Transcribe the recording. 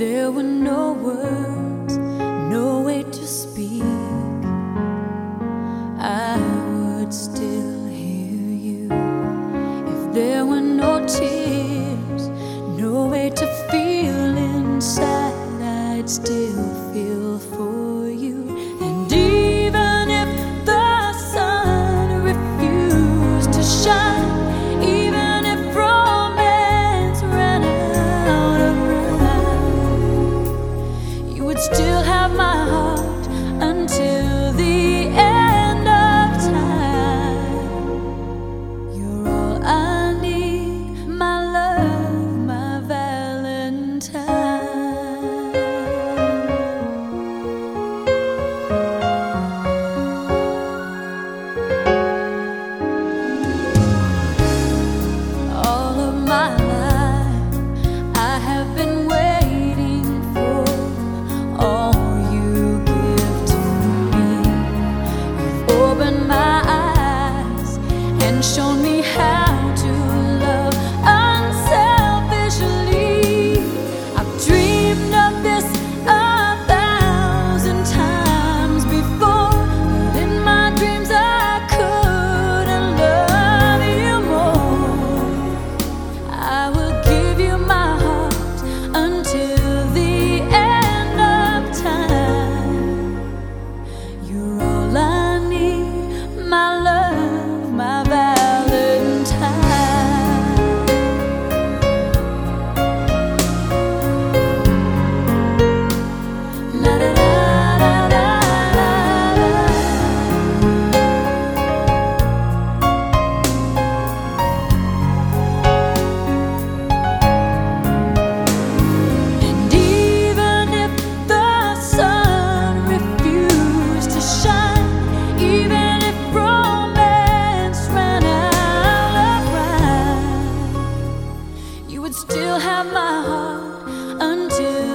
no words, no way to speak, I would still hear you. If there were no tears, no way to feel inside, I'd still would still have my heart until.